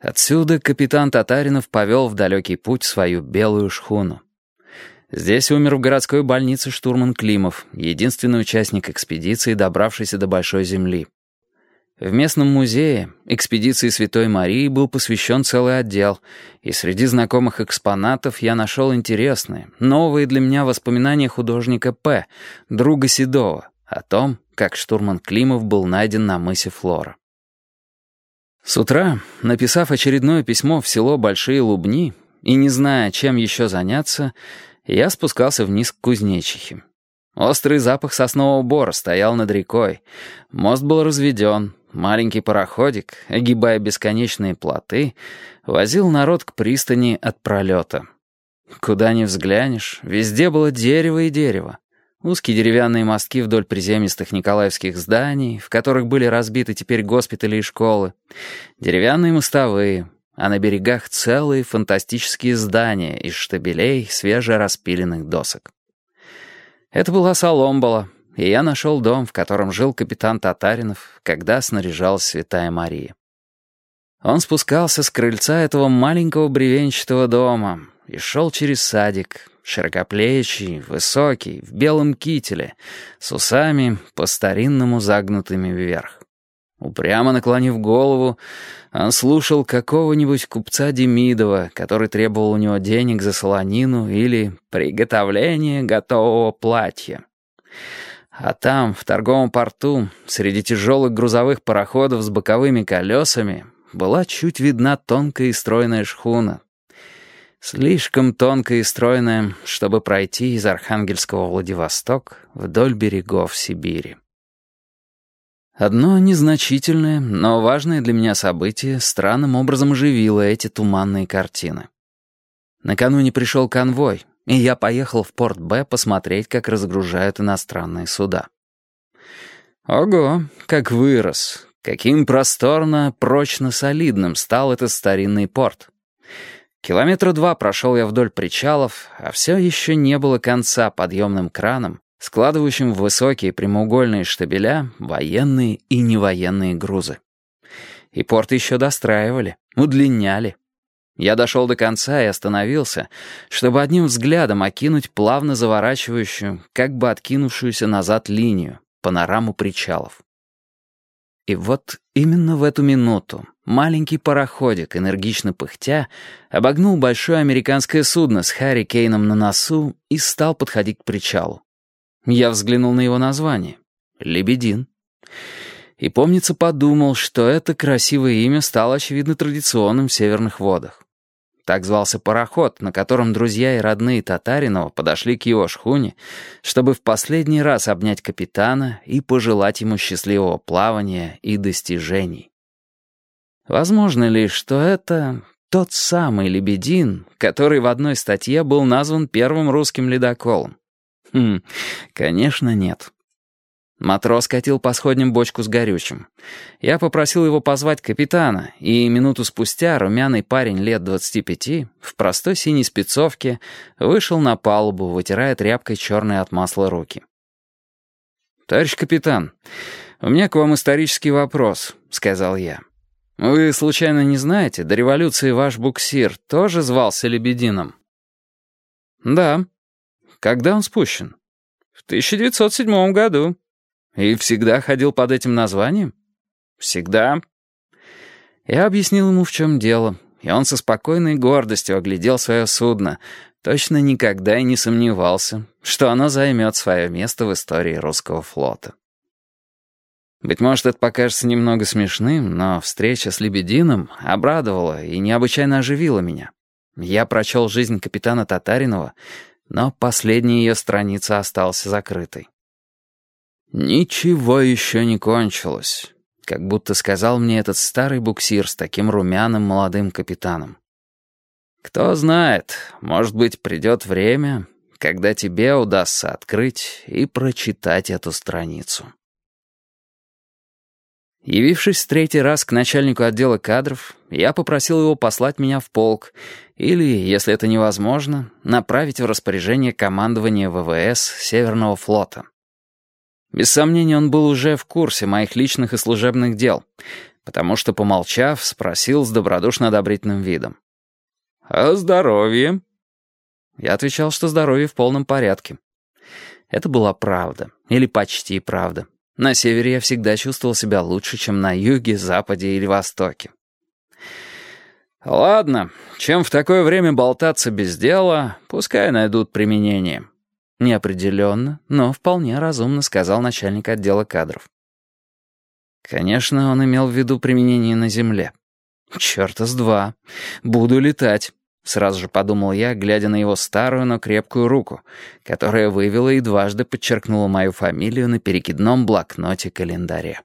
Отсюда капитан Татаринов повел в далекий путь свою белую шхуну. Здесь умер в городской больнице штурман Климов, единственный участник экспедиции, добравшийся до Большой Земли. В местном музее экспедиции Святой Марии был посвящен целый отдел, и среди знакомых экспонатов я нашел интересные, новые для меня воспоминания художника П., друга Седова, о том, как штурман Климов был найден на мысе Флора. С утра, написав очередное письмо в село Большие Лубни и не зная, чем еще заняться, я спускался вниз к Кузнечихе. Острый запах соснового бора стоял над рекой. Мост был разведен. Маленький пароходик, огибая бесконечные плоты, возил народ к пристани от пролета. Куда ни взглянешь, везде было дерево и дерево. Узкие деревянные мостки вдоль приземистых николаевских зданий, в которых были разбиты теперь госпитали и школы. Деревянные мостовые, а на берегах целые фантастические здания из штабелей свежераспиленных досок. Это была Соломбола, и я нашел дом, в котором жил капитан Татаринов, когда снаряжалась Святая Мария. Он спускался с крыльца этого маленького бревенчатого дома и шел через садик, широкоплечий, высокий, в белом кителе, с усами по-старинному загнутыми вверх. Упрямо наклонив голову, он слушал какого-нибудь купца Демидова, который требовал у него денег за солонину или приготовление готового платья. А там, в торговом порту, среди тяжелых грузовых пароходов с боковыми колесами, была чуть видна тонкая и стройная шхуна, Слишком тонкая и стройная, чтобы пройти из Архангельского Владивосток вдоль берегов Сибири. Одно незначительное, но важное для меня событие странным образом оживило эти туманные картины. Накануне пришел конвой, и я поехал в порт Б посмотреть, как разгружают иностранные суда. Ого, как вырос, каким просторно, прочно солидным стал этот старинный порт. Километра два прошел я вдоль причалов, а все еще не было конца подъемным краном, складывающим в высокие прямоугольные штабеля военные и невоенные грузы. И порт еще достраивали, удлиняли. Я дошел до конца и остановился, чтобы одним взглядом окинуть плавно заворачивающую, как бы откинувшуюся назад линию, панораму причалов. И вот именно в эту минуту маленький пароходик, энергично пыхтя, обогнул большое американское судно с Харри Кейном на носу и стал подходить к причалу. Я взглянул на его название — «Лебедин». И, помнится, подумал, что это красивое имя стало, очевидно, традиционным в северных водах. Так звался пароход, на котором друзья и родные Татаринова подошли к его шхуне, чтобы в последний раз обнять капитана и пожелать ему счастливого плавания и достижений. Возможно ли, что это тот самый Лебедин, который в одной статье был назван первым русским ледоколом? Хм, конечно, нет. Матрос катил по сходням бочку с горючим. Я попросил его позвать капитана, и минуту спустя румяный парень лет 25 в простой синей спецовке вышел на палубу, вытирая тряпкой черные от масла руки. «Товарищ капитан, у меня к вам исторический вопрос», — сказал я. «Вы, случайно, не знаете, до революции ваш буксир тоже звался Лебедином?» «Да». «Когда он спущен?» «В 1907 году». И всегда ходил под этим названием? Всегда. Я объяснил ему, в чем дело, и он со спокойной гордостью оглядел свое судно, точно никогда и не сомневался, что оно займет свое место в истории русского флота. Быть может, это покажется немного смешным, но встреча с Лебединым обрадовала и необычайно оживила меня. Я прочел жизнь капитана Татаринова, но последняя ее страница осталась закрытой. «Ничего еще не кончилось», как будто сказал мне этот старый буксир с таким румяным молодым капитаном. «Кто знает, может быть, придет время, когда тебе удастся открыть и прочитать эту страницу». Явившись в третий раз к начальнику отдела кадров, я попросил его послать меня в полк или, если это невозможно, направить в распоряжение командования ВВС Северного флота. Без сомнения, он был уже в курсе моих личных и служебных дел. потому что, помолчав, спросил с добродушно-одобрительным видом. «О здоровье?» Я отвечал, что здоровье в полном порядке. Это была правда, или почти правда. На севере я всегда чувствовал себя лучше, чем на юге, западе или востоке. «Ладно, чем в такое время болтаться без дела, пускай найдут применение». Неопределенно, но вполне разумно сказал начальник отдела кадров. Конечно, он имел в виду применение на земле. Чёрта с два. Буду летать. Сразу же подумал я, глядя на его старую, но крепкую руку, которая вывела и дважды подчеркнула мою фамилию на перекидном блокноте календаря.